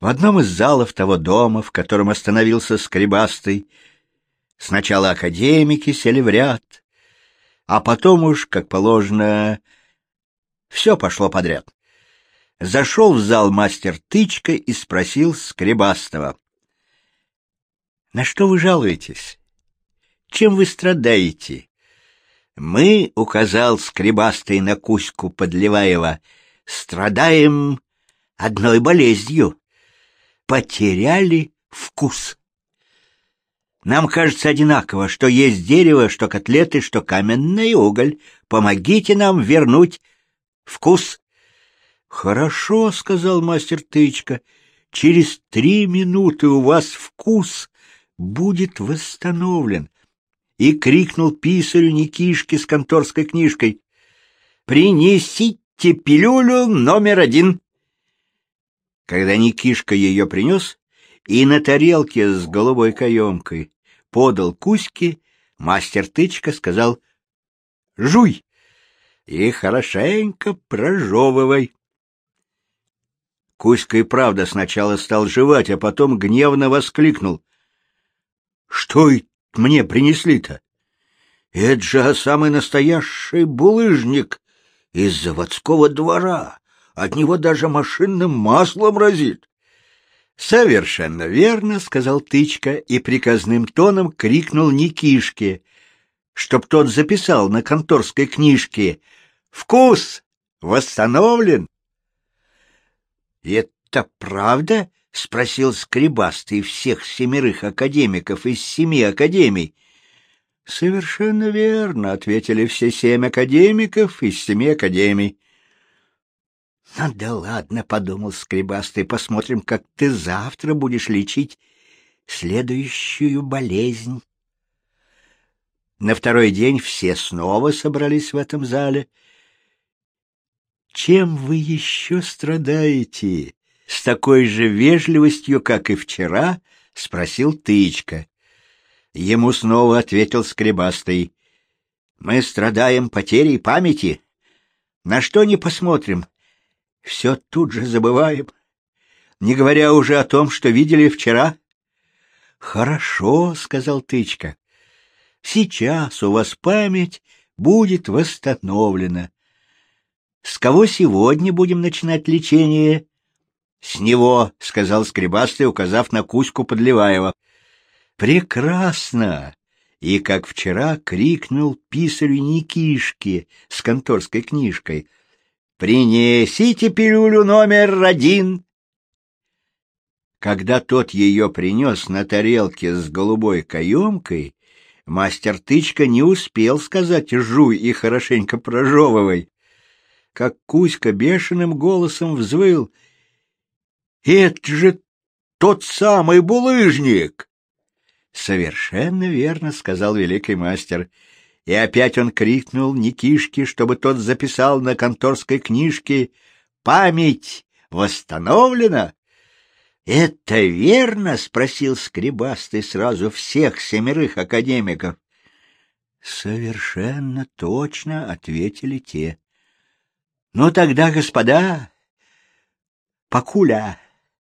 В одном из залов того дома, в котором остановился Скребастый, сначала академики сели в ряд, а потом уж, как положено, все пошло подряд. Зашел в зал мастер Тычка и спросил Скребастого. — На что вы жалуетесь? Чем вы страдаете? Мы, — указал Скребастый на Кузьку Подливаева, — страдаем одной болезнью. Потеряли вкус. Нам кажется одинаково, что есть дерево, что котлеты, что каменный уголь. Помогите нам вернуть вкус. — Хорошо, — сказал мастер Тычка, — через три минуты у вас вкус будет восстановлен. И крикнул писарю Никишке с конторской книжкой. — Принесите пилюлю номер один. Когда Никишка ее принес, и на тарелке с голубой каемкой подал Кузьке, мастер Тычка сказал «Жуй!» и хорошенько прожевывай. Кузька и правда сначала стал жевать, а потом гневно воскликнул. — Что мне принесли-то? Это же самый настоящий булыжник из заводского двора. От него даже машинным маслом разит. «Совершенно верно», — сказал Тычка и приказным тоном крикнул Никишке, чтоб тот записал на конторской книжке «Вкус восстановлен». «Это правда?» — спросил Скребастый всех семерых академиков из семи академий. «Совершенно верно», — ответили все семь академиков из семи академий. «Ну да ладно», — подумал Скребастый, — «посмотрим, как ты завтра будешь лечить следующую болезнь». На второй день все снова собрались в этом зале. «Чем вы еще страдаете?» — с такой же вежливостью, как и вчера, — спросил Тычка. Ему снова ответил Скребастый. «Мы страдаем потерей памяти. На что не посмотрим, все тут же забываем, не говоря уже о том, что видели вчера. — Хорошо, — сказал Тычка. — Сейчас у вас память будет восстановлена. С кого сегодня будем начинать лечение? — С него, — сказал Скребастый, указав на Кузьку Подливаева. — Прекрасно! И, как вчера, крикнул писарю Никишке с конторской книжкой — «Принесите пилюлю номер один!» Когда тот ее принес на тарелке с голубой каемкой, мастер Тычка не успел сказать «жуй» и хорошенько прожевывай. Как Кузька бешеным голосом взвыл. «Это же тот самый булыжник!» «Совершенно верно», — сказал великий мастер. И опять он крикнул Никишке, чтобы тот записал на конторской книжке «Память восстановлена!» «Это верно?» — спросил Скребастый сразу всех семерых академиков. «Совершенно точно», — ответили те. «Ну тогда, господа, покуля»,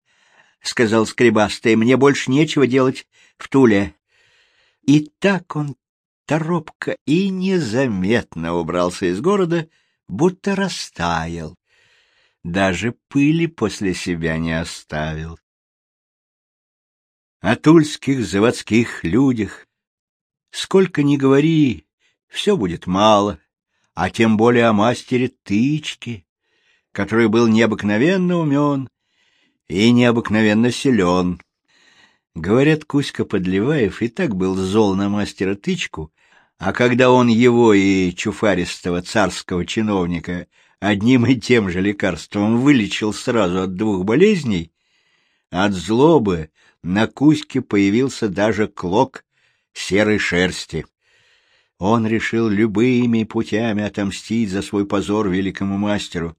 — сказал Скребастый, — «мне больше нечего делать в Туле». И так он торопко и незаметно убрался из города, будто растаял. Даже пыли после себя не оставил. О тульских заводских людях сколько ни говори, все будет мало, а тем более о мастере Тычке, который был необыкновенно умен и необыкновенно силен. Говорят, Кузька Подливаев и так был зол на мастера Тычку, а когда он его и чуфаристого царского чиновника одним и тем же лекарством вылечил сразу от двух болезней, от злобы на Кузьке появился даже клок серой шерсти. Он решил любыми путями отомстить за свой позор великому мастеру.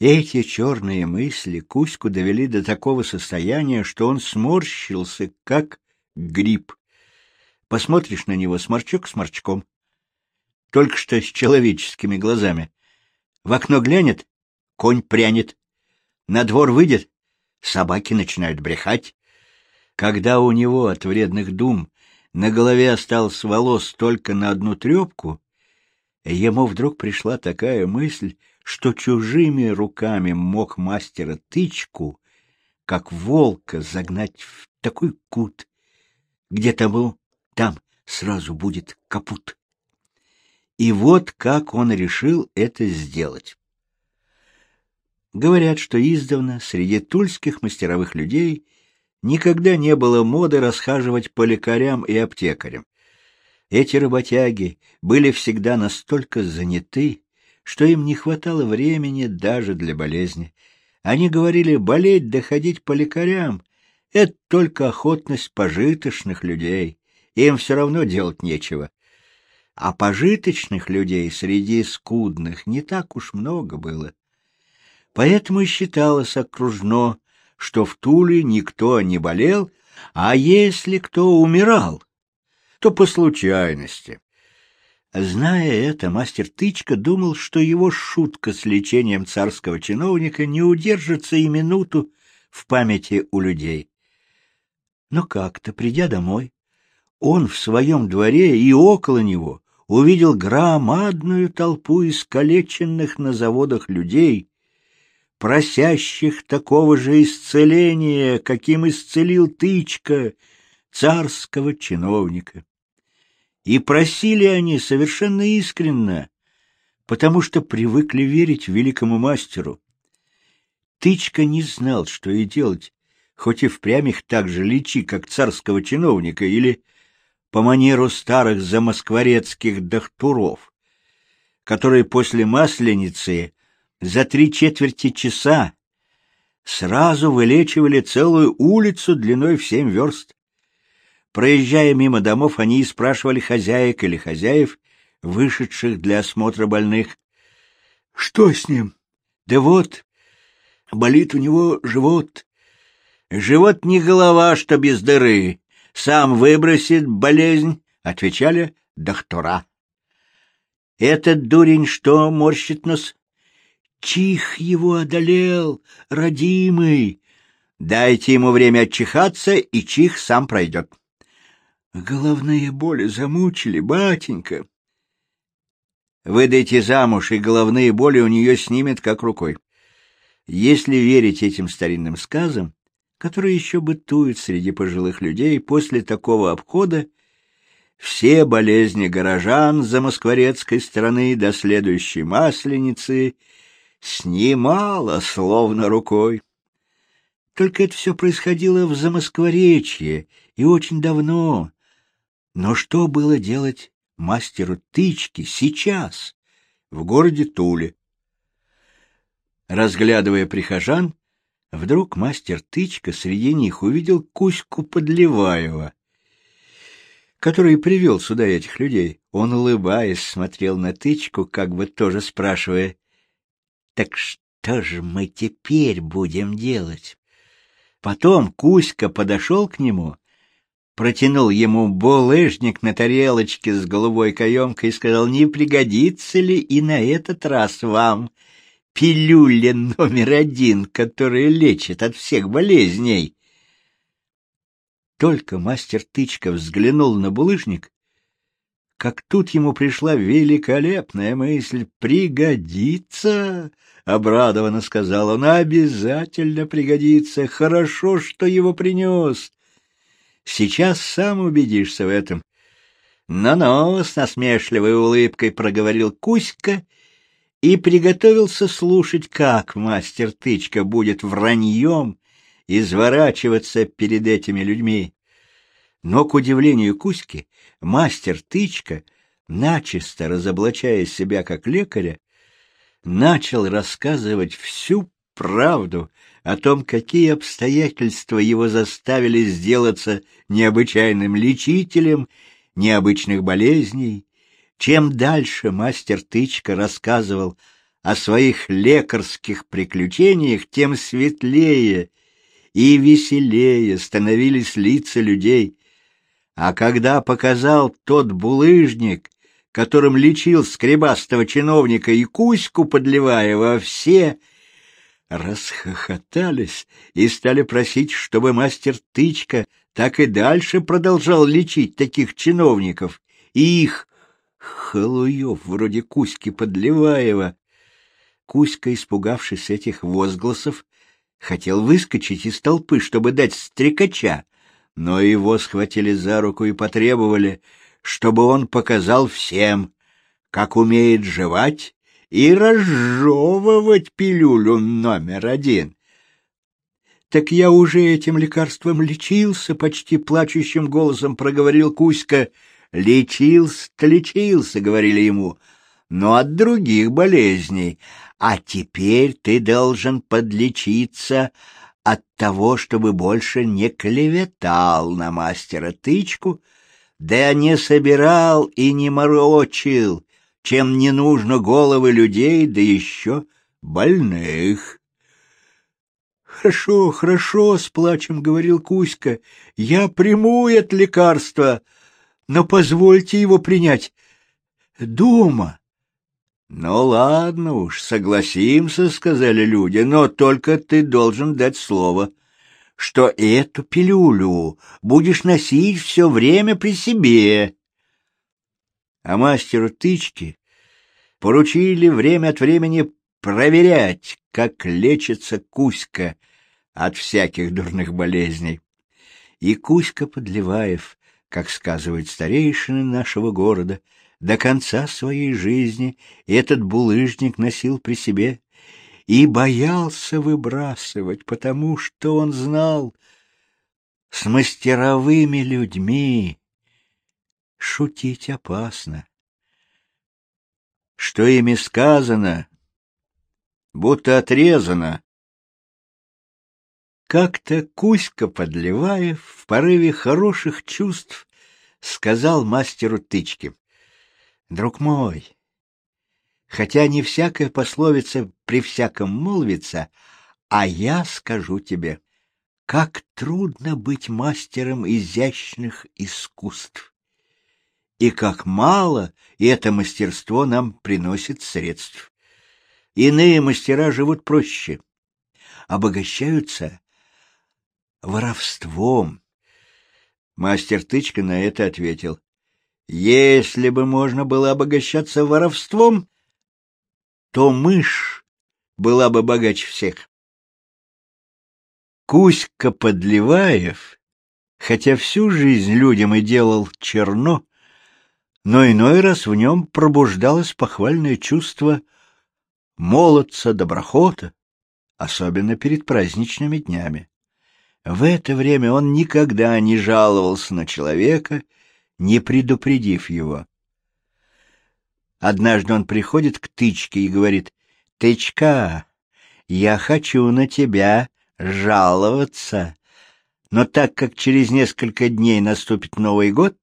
Эти черные мысли Кузьку довели до такого состояния, что он сморщился, как гриб. Посмотришь на него сморчок сморчком, только что с человеческими глазами. В окно глянет — конь прянет. На двор выйдет собаки начинают брехать. Когда у него от вредных дум на голове осталось волос только на одну трепку, ему вдруг пришла такая мысль, что чужими руками мог мастера тычку, как волка, загнать в такой кут, где тому там сразу будет капут. И вот как он решил это сделать. Говорят, что издавна среди тульских мастеровых людей никогда не было моды расхаживать по лекарям и аптекарям. Эти работяги были всегда настолько заняты, что им не хватало времени даже для болезни. Они говорили, болеть да ходить по лекарям — это только охотность пожиточных людей, им все равно делать нечего. А пожиточных людей среди скудных не так уж много было. Поэтому и считалось окружно, что в Туле никто не болел, а если кто умирал, то по случайности. Зная это, мастер Тычка думал, что его шутка с лечением царского чиновника не удержится и минуту в памяти у людей. Но как-то, придя домой, он в своем дворе и около него увидел громадную толпу искалеченных на заводах людей, просящих такого же исцеления, каким исцелил тычка царского чиновника. И просили они совершенно искренно, потому что привыкли верить великому мастеру. Тычка не знал, что и делать, хоть и впрямь их так же лечи, как царского чиновника, или по манеру старых замоскворецких дохтуров, которые после Масленицы за три четверти часа сразу вылечивали целую улицу длиной в семь верст. Проезжая мимо домов, они спрашивали хозяек или хозяев, вышедших для осмотра больных. — Что с ним? — Да вот, болит у него живот. — Живот не голова, что без дыры. Сам выбросит болезнь, — отвечали доктора. — Этот дурень что морщит нос? Чих его одолел, родимый. Дайте ему время отчихаться, и чих сам пройдет. Головные боли замучили, батенька. Выдайте замуж, и головные боли у нее снимет как рукой. Если верить этим старинным сказам, которые еще бытуют среди пожилых людей после такого обхода, все болезни горожан за москворецкой стороны до следующей масленицы — снимала словно рукой. Только это все происходило в Замоскворечье и очень давно. Но что было делать мастеру тычки сейчас, в городе Туле? Разглядывая прихожан, вдруг мастер тычка среди них увидел Кузьку Подливаева, который привел сюда этих людей. Он, улыбаясь, смотрел на тычку, как бы тоже спрашивая, так что же мы теперь будем делать? Потом Кузька подошел к нему, протянул ему булыжник на тарелочке с голубой каемкой и сказал, не пригодится ли и на этот раз вам пилюля номер один, которая лечит от всех болезней. Только мастер Тычка взглянул на булыжник, как тут ему пришла великолепная мысль «пригодится!» — обрадованно сказал он. «Обязательно пригодится. Хорошо, что его принес. Сейчас сам убедишься в этом». «Ну-ну», — с насмешливой улыбкой проговорил Кузька и приготовился слушать, как мастер Тычка будет враньем изворачиваться перед этими людьми. Но, к удивлению Кузьки, мастер Тычка, начисто разоблачая себя как лекаря, начал рассказывать всю правду о том, какие обстоятельства его заставили сделаться необычайным лечителем необычных болезней. Чем дальше мастер Тычка рассказывал о своих лекарских приключениях, тем светлее и веселее становились лица людей. А когда показал тот булыжник, которым лечил скребастого чиновника и Кузьку, подливая во все, расхохотались и стали просить, чтобы мастер Тычка так и дальше продолжал лечить таких чиновников и их халуев вроде Кузьки Подливаева. Кузька, испугавшись этих возгласов, хотел выскочить из толпы, чтобы дать стрекача, но его схватили за руку и потребовали, чтобы он показал всем, как умеет жевать и разжевывать пилюлю номер один. Так я уже этим лекарством лечился, почти плачущим голосом проговорил Кузька. Лечился-то лечился, говорили ему, но от других болезней. А теперь ты должен подлечиться от того, чтобы больше не клеветал на мастера тычку, да не собирал и не морочил, чем не нужно головы людей, да еще больных. «Хорошо, хорошо», — с плачем говорил Кузька, — «я приму это лекарство, но позвольте его принять дома». «Ну ладно уж, согласимся», — сказали люди, — «но только ты должен дать слово, что эту пилюлю будешь носить все время при себе». А мастеру тычки поручили время от времени проверять, как лечится Кузька от всяких дурных болезней. И Кузька Подливаев, как сказывают старейшины нашего города, до конца своей жизни этот булыжник носил при себе и боялся выбрасывать, потому что он знал, с мастеровыми людьми шутить опасно. Что ими сказано, будто отрезано. Как-то Кузька Подливаев в порыве хороших чувств сказал мастеру тычки друг мой, хотя не всякая пословица при всяком молвится, а я скажу тебе, как трудно быть мастером изящных искусств, и как мало это мастерство нам приносит средств. Иные мастера живут проще, обогащаются воровством. Мастер Тычка на это ответил. Если бы можно было обогащаться воровством, то мышь была бы богаче всех. Кузька Подливаев, хотя всю жизнь людям и делал черно, но иной раз в нем пробуждалось похвальное чувство молодца, доброхота, особенно перед праздничными днями. В это время он никогда не жаловался на человека не предупредив его. Однажды он приходит к тычке и говорит, «Тычка, я хочу на тебя жаловаться, но так как через несколько дней наступит Новый год,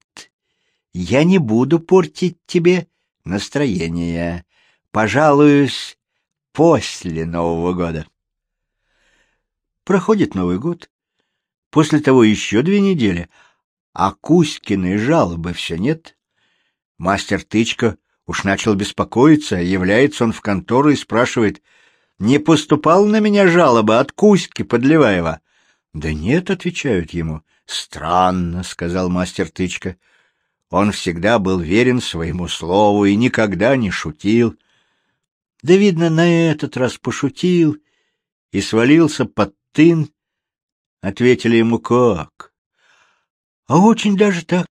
я не буду портить тебе настроение. Пожалуюсь после Нового года». Проходит Новый год. После того еще две недели — а Кузькиной жалобы все нет. Мастер Тычка уж начал беспокоиться, является он в контору и спрашивает, «Не поступал на меня жалоба от Кузьки Подливаева?» «Да нет», — отвечают ему. «Странно», — сказал мастер Тычка. Он всегда был верен своему слову и никогда не шутил. Да, видно, на этот раз пошутил и свалился под тын. Ответили ему, как? А очень даже так.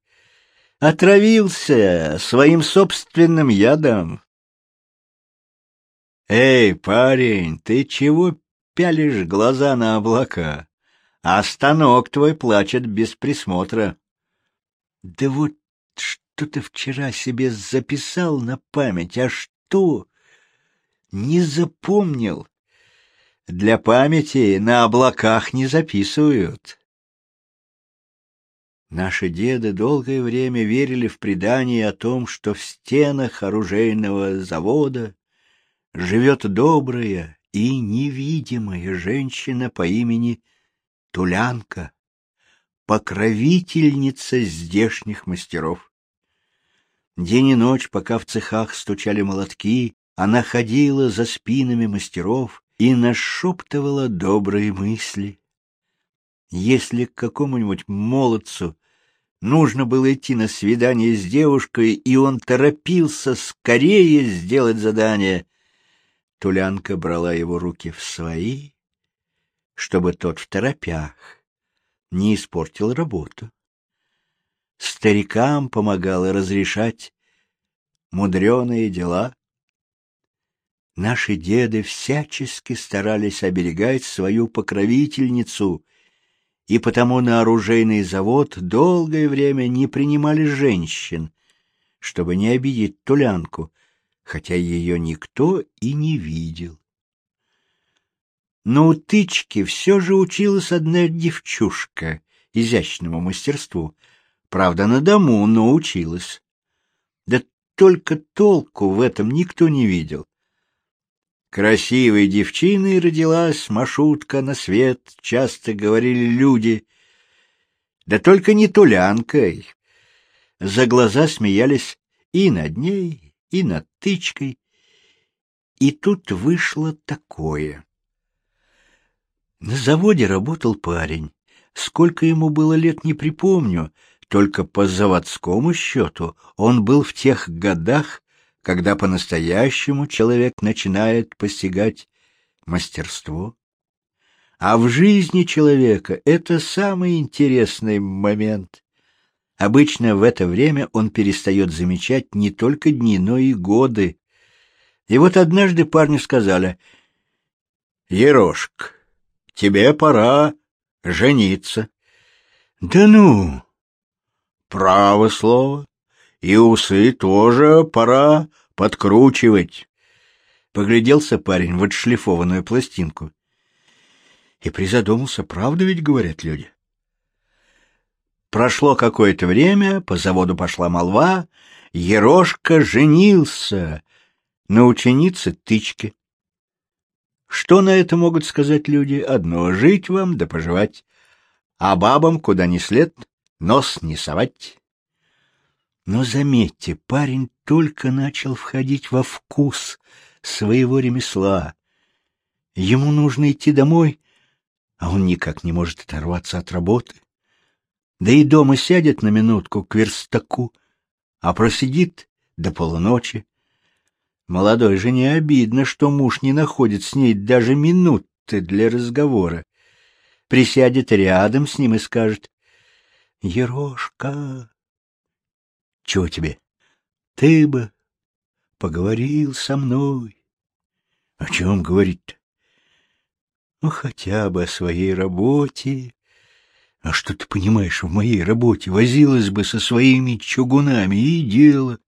Отравился своим собственным ядом. Эй, парень, ты чего пялишь глаза на облака? А станок твой плачет без присмотра. Да вот что ты вчера себе записал на память, а что? Не запомнил. Для памяти на облаках не записывают. Наши деды долгое время верили в предание о том, что в стенах оружейного завода живет добрая и невидимая женщина по имени Тулянка, покровительница здешних мастеров. День и ночь, пока в цехах стучали молотки, она ходила за спинами мастеров и нашептывала добрые мысли. Если к какому-нибудь молодцу нужно было идти на свидание с девушкой, и он торопился скорее сделать задание, Тулянка брала его руки в свои, чтобы тот в торопях не испортил работу. Старикам помогала разрешать мудреные дела. Наши деды всячески старались оберегать свою покровительницу, и потому на оружейный завод долгое время не принимали женщин, чтобы не обидеть Тулянку, хотя ее никто и не видел. Но у тычки все же училась одна девчушка изящному мастерству. Правда, на дому, но училась. Да только толку в этом никто не видел. Красивой девчиной родилась Машутка на свет, часто говорили люди. Да только не тулянкой. За глаза смеялись и над ней, и над тычкой. И тут вышло такое. На заводе работал парень. Сколько ему было лет, не припомню, только по заводскому счету он был в тех годах, когда по-настоящему человек начинает постигать мастерство. А в жизни человека это самый интересный момент. Обычно в это время он перестает замечать не только дни, но и годы. И вот однажды парню сказали, «Ерошка, тебе пора жениться». «Да ну!» «Право слово. И усы тоже пора подкручивать». Погляделся парень в отшлифованную пластинку. И призадумался, правда ведь говорят люди. Прошло какое-то время, по заводу пошла молва, Ерошка женился на ученице Тычке. Что на это могут сказать люди? Одно — жить вам да поживать, а бабам куда ни след нос не совать. Но заметьте, парень только начал входить во вкус своего ремесла. Ему нужно идти домой, а он никак не может оторваться от работы да и дома сядет на минутку к верстаку, а просидит до полуночи. Молодой жене обидно, что муж не находит с ней даже минуты для разговора. Присядет рядом с ним и скажет, «Ерошка, чего тебе? Ты бы поговорил со мной». О чем говорить-то? Ну, хотя бы о своей работе, а что ты понимаешь в моей работе? Возилась бы со своими чугунами и дело.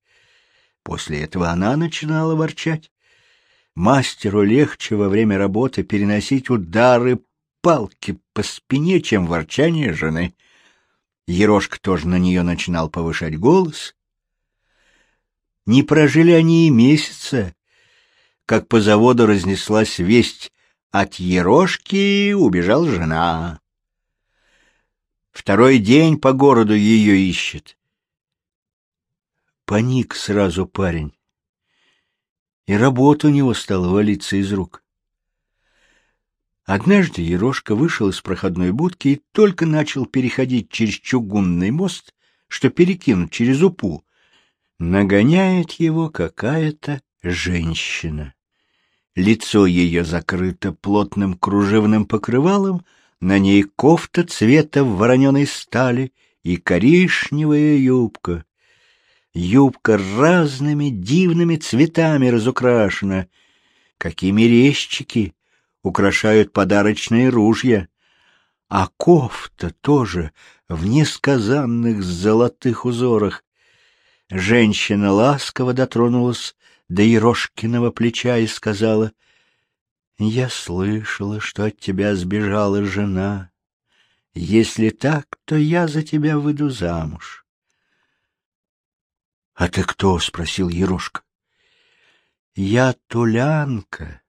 После этого она начинала ворчать. Мастеру легче во время работы переносить удары палки по спине, чем ворчание жены. Ерошка тоже на нее начинал повышать голос. Не прожили они и месяца, как по заводу разнеслась весть от Ерошки убежал жена. Второй день по городу ее ищет. Паник сразу парень. И работа у него стала валиться из рук. Однажды Ерошка вышел из проходной будки и только начал переходить через чугунный мост, что перекинуть через упу. Нагоняет его какая-то женщина. Лицо ее закрыто плотным кружевным покрывалом, на ней кофта цвета вороненой стали и коричневая юбка. Юбка разными дивными цветами разукрашена. Какими резчики украшают подарочные ружья. А кофта тоже в несказанных золотых узорах. Женщина ласково дотронулась до Ерошкиного плеча и сказала — я слышала, что от тебя сбежала жена. Если так, то я за тебя выйду замуж. — А ты кто? — спросил Ерошка. — Я Тулянка.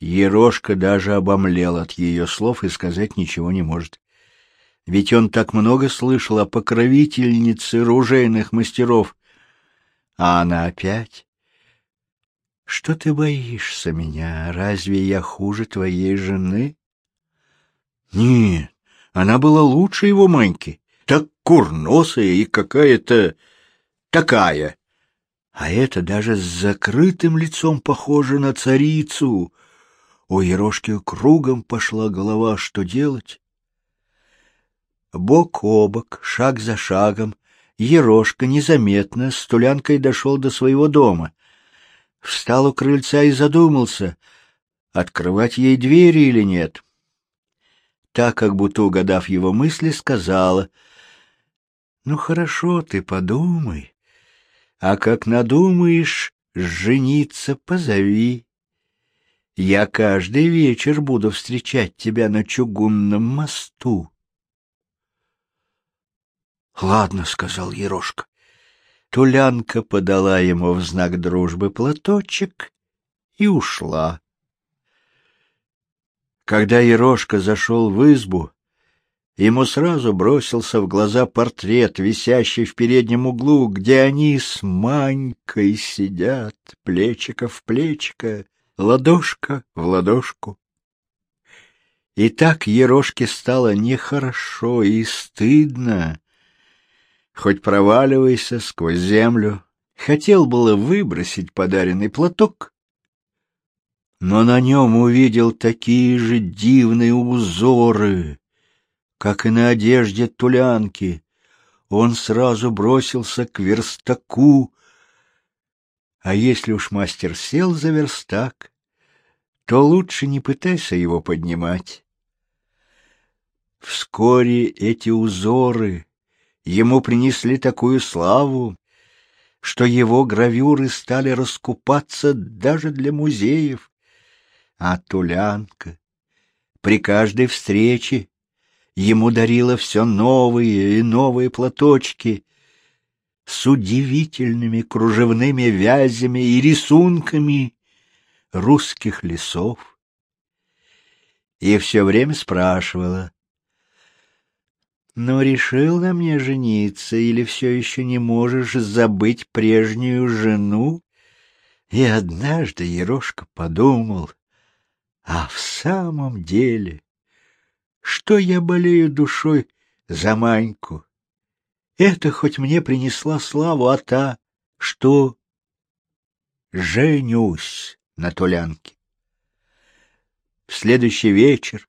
Ерошка даже обомлел от ее слов и сказать ничего не может. Ведь он так много слышал о покровительнице ружейных мастеров. А она опять Что ты боишься меня? Разве я хуже твоей жены? Нет, она была лучше его Маньки. Так курносая и какая-то такая. А это даже с закрытым лицом похоже на царицу. У Ерошки кругом пошла голова, что делать. Бок о бок, шаг за шагом, Ерошка незаметно с Тулянкой дошел до своего дома. Встал у крыльца и задумался, открывать ей двери или нет. Так, как будто угадав его мысли, сказала, «Ну хорошо, ты подумай, а как надумаешь жениться, позови. Я каждый вечер буду встречать тебя на чугунном мосту». «Ладно», — сказал Ерошка. Тулянка подала ему в знак дружбы платочек и ушла. Когда Ерошка зашел в избу, ему сразу бросился в глаза портрет, висящий в переднем углу, где они с Манькой сидят, плечико в плечико, ладошка в ладошку. И так Ерошке стало нехорошо и стыдно, хоть проваливайся сквозь землю. Хотел было выбросить подаренный платок, но на нем увидел такие же дивные узоры, как и на одежде тулянки. Он сразу бросился к верстаку, а если уж мастер сел за верстак, то лучше не пытайся его поднимать. Вскоре эти узоры Ему принесли такую славу, что его гравюры стали раскупаться даже для музеев. А Тулянка при каждой встрече ему дарила все новые и новые платочки с удивительными кружевными вязями и рисунками русских лесов. И все время спрашивала, но решил на мне жениться или все еще не можешь забыть прежнюю жену? И однажды Ерошка подумал, а в самом деле, что я болею душой за Маньку? Это хоть мне принесла славу, а та, что женюсь на Тулянке. В следующий вечер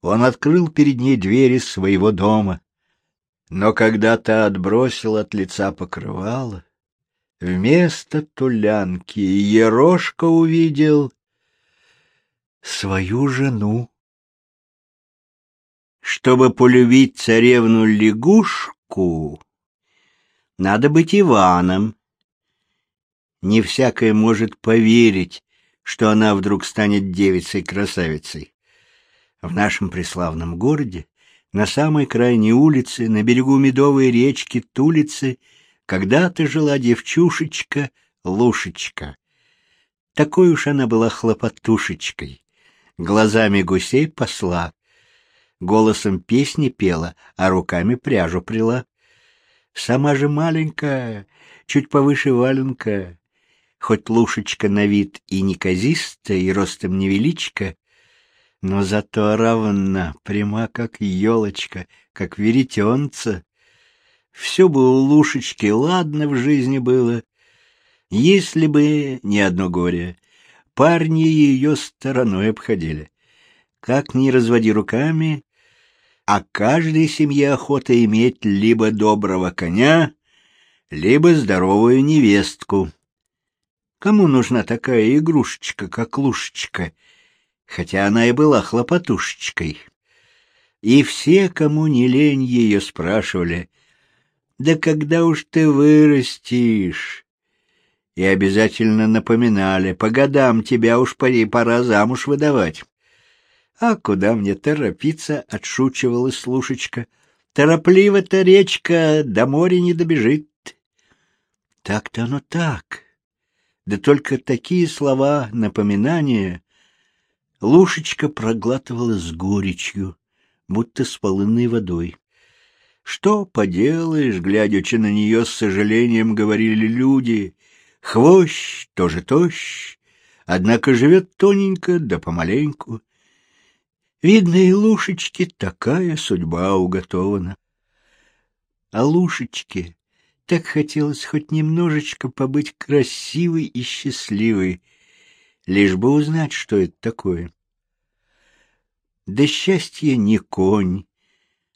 он открыл перед ней двери своего дома. Но когда та отбросил от лица покрывало, вместо тулянки Ерошка увидел свою жену. Чтобы полюбить царевну-лягушку, надо быть Иваном. Не всякое может поверить, что она вдруг станет девицей-красавицей. В нашем преславном городе, на самой крайней улице, на берегу медовой речки Тулицы, когда-то жила девчушечка Лушечка. Такой уж она была хлопотушечкой, глазами гусей посла, голосом песни пела, а руками пряжу прила. Сама же маленькая, чуть повыше валенка, хоть Лушечка на вид и неказистая, и ростом невеличка, но зато равна, пряма как елочка, как веретенца. Все бы у Лушечки ладно в жизни было, если бы не одно горе. Парни ее стороной обходили. Как ни разводи руками, а каждой семье охота иметь либо доброго коня, либо здоровую невестку. Кому нужна такая игрушечка, как Лушечка — хотя она и была хлопотушечкой. И все, кому не лень, ее спрашивали, «Да когда уж ты вырастешь?» И обязательно напоминали, «По годам тебя уж пора замуж выдавать». «А куда мне торопиться?» — отшучивалась слушечка. «Торопливо-то речка до моря не добежит». Так-то оно так. Да только такие слова, напоминания Лушечка проглатывала с горечью, будто с полынной водой. Что поделаешь, глядячи на нее с сожалением, говорили люди. Хвощ тоже тощ, однако живет тоненько да помаленьку. Видно, и Лушечке такая судьба уготована. А Лушечке так хотелось хоть немножечко побыть красивой и счастливой, лишь бы узнать, что это такое. Да счастье не конь,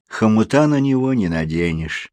хомута на него не наденешь.